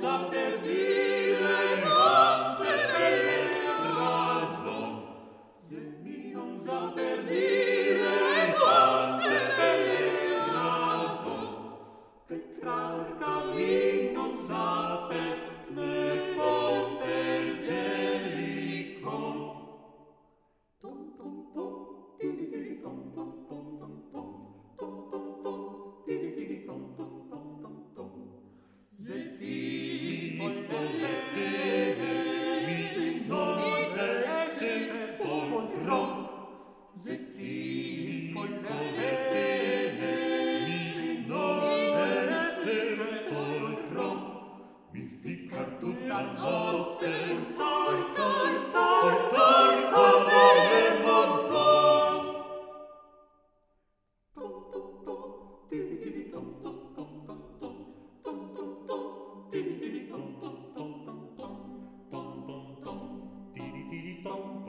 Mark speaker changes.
Speaker 1: someday. tiri tiri tom tom tom tom tom tom tom tiri tiri tom